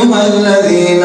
أيها الذين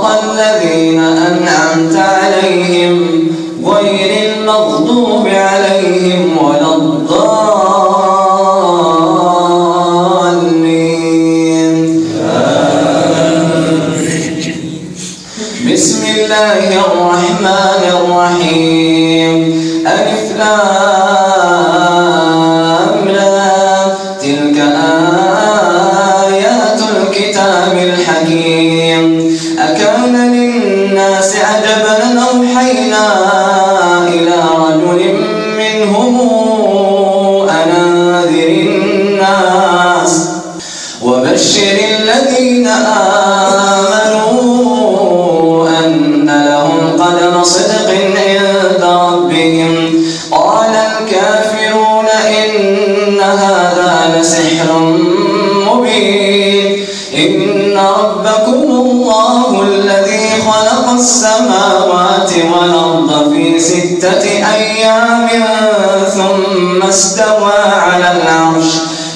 أكان للناس عجبا أوحينا واستوى على العرش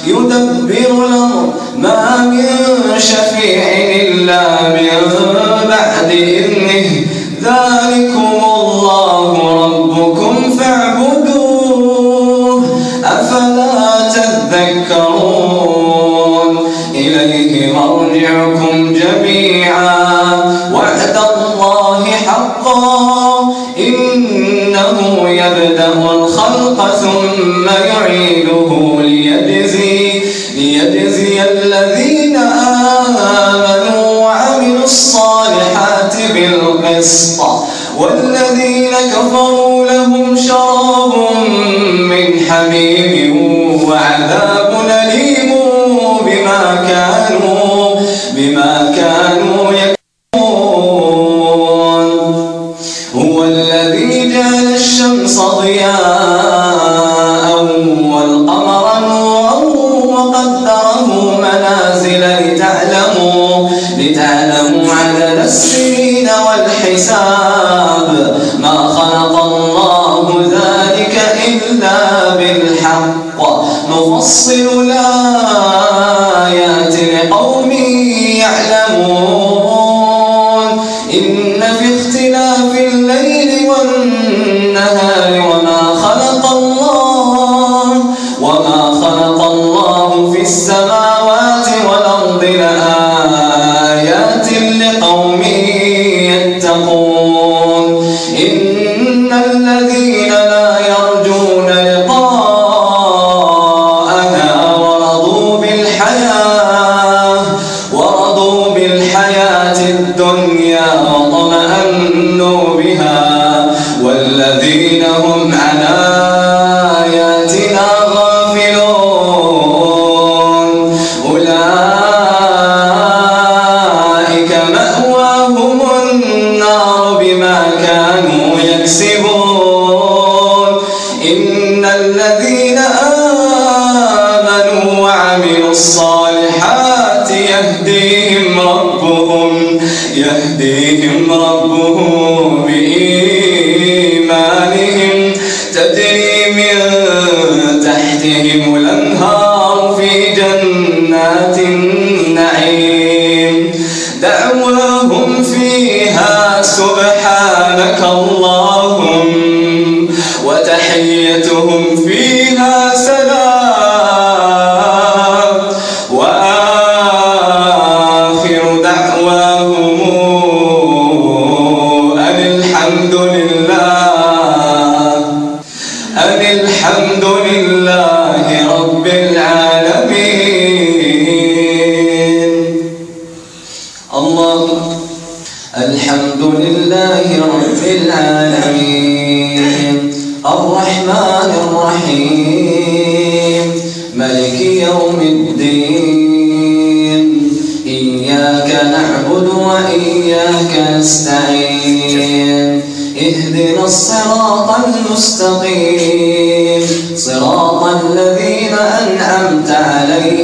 يدبر الأمر ما من شفيع.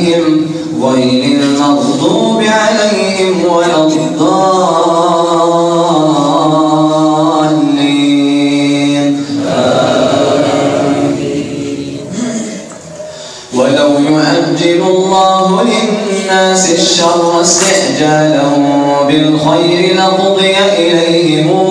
عليهم ويل المغضوب عليهم ولا الضالين. ولو يؤجل الله للناس الشر استعجالهم بالخير لقضي إليهم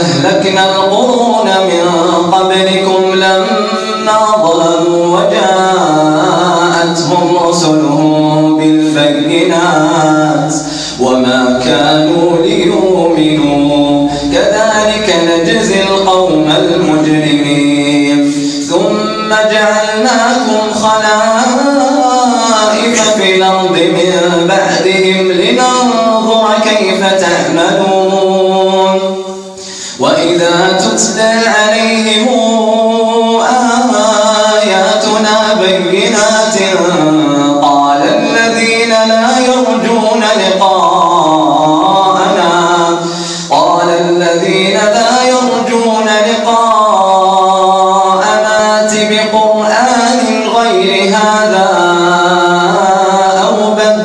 أهلكنا القرون من قبلكم لما ظلموا وجاءتهم رسلهم بالبينات وما كانوا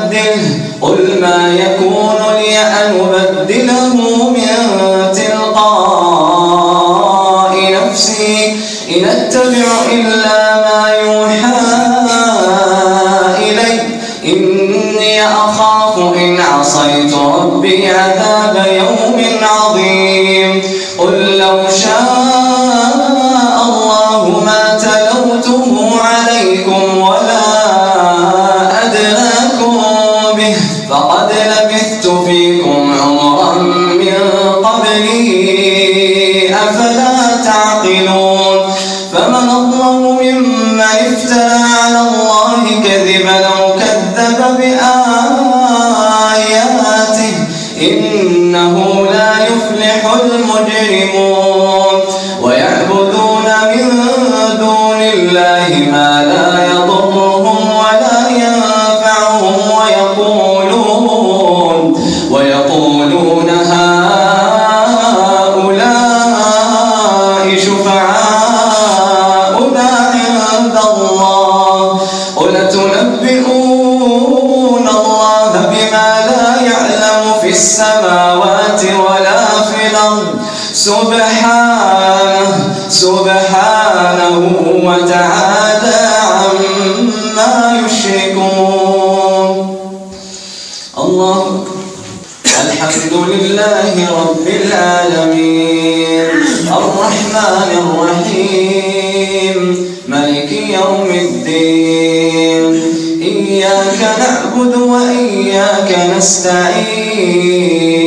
منه قل ما يكون سبحانه سبحانه وتعالى عما يشركون. الله الحمد لله رب العالمين. الرحمن الرحيم. ملك يوم الدين. إياك نعبد وإياك نستعين.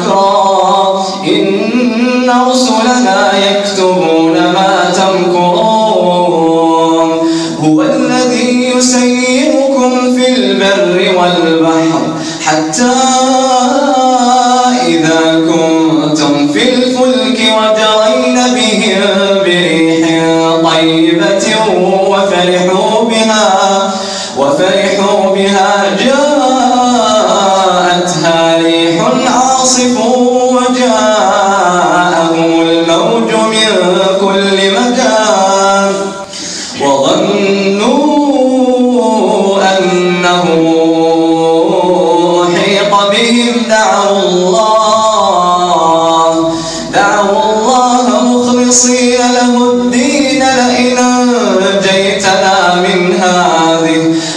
não.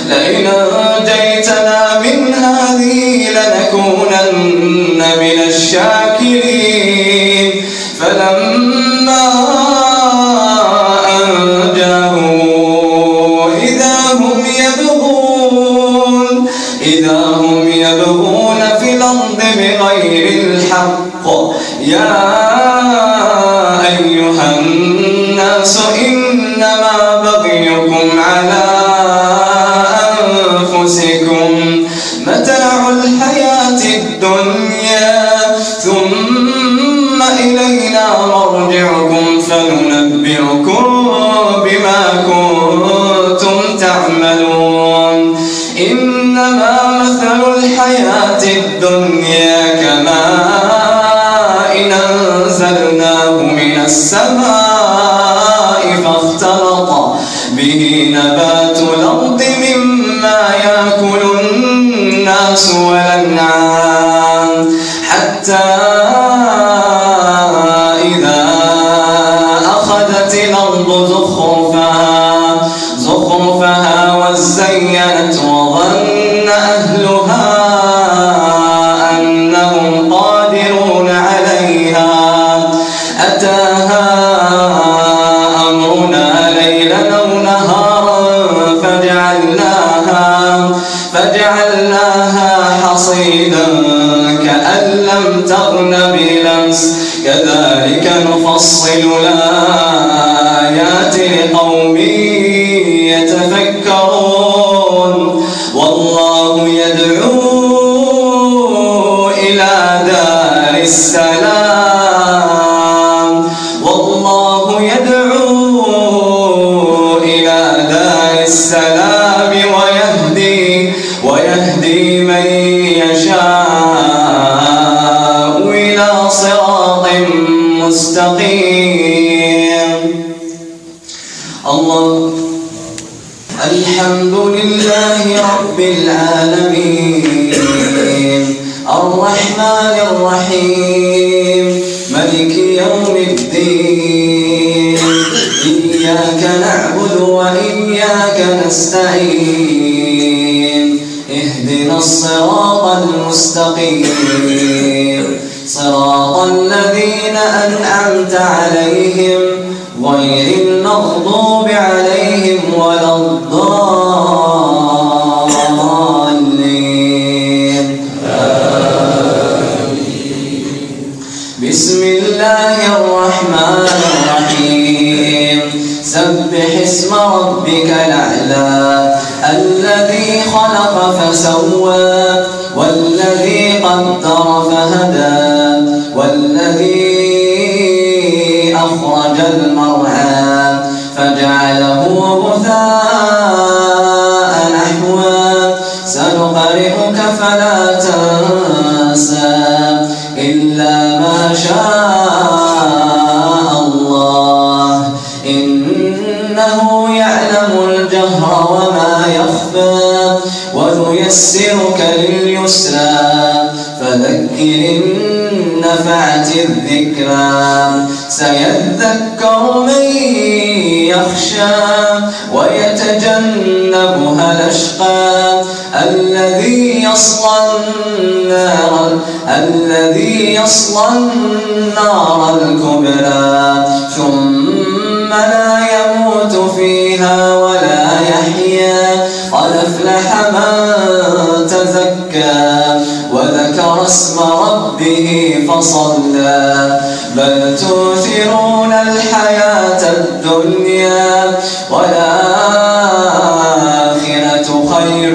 لئن أنجيتنا من هذه لنكونن من الشاكرين نفصل إنه يعلم الجهر وما يخفى ونيسرك لليسرى فذكر نفعت الذكرى سيذكر من يخشى ويتجنبها الأشقى الذي يصلى النار الذي يصلى النار الكبرى ثم لا يموت فيها ولا يحيا. قد أفلح من تزكى وذكر اسم ربه فصلى. بل تؤثرون الحياة الدنيا والآخرة خير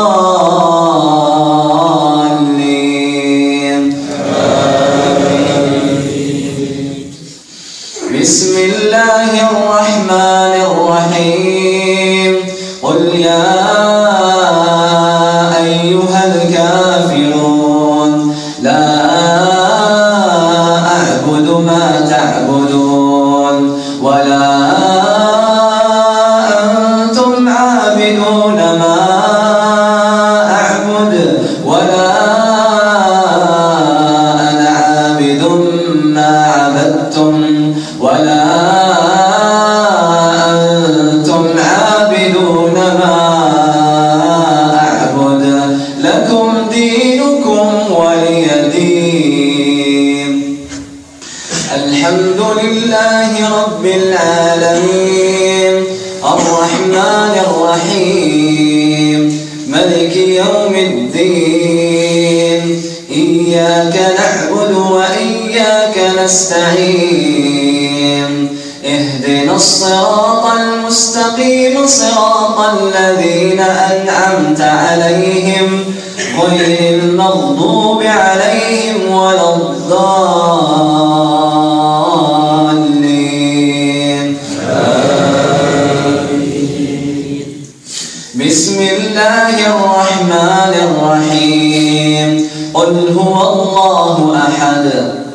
نستعين. اهدنا الصراط المستقيم صراط الذين أنعمت عليهم غير المغضوب عليهم ولا الضالين. بسم الله الرحمن الرحيم. قل هو الله أحد.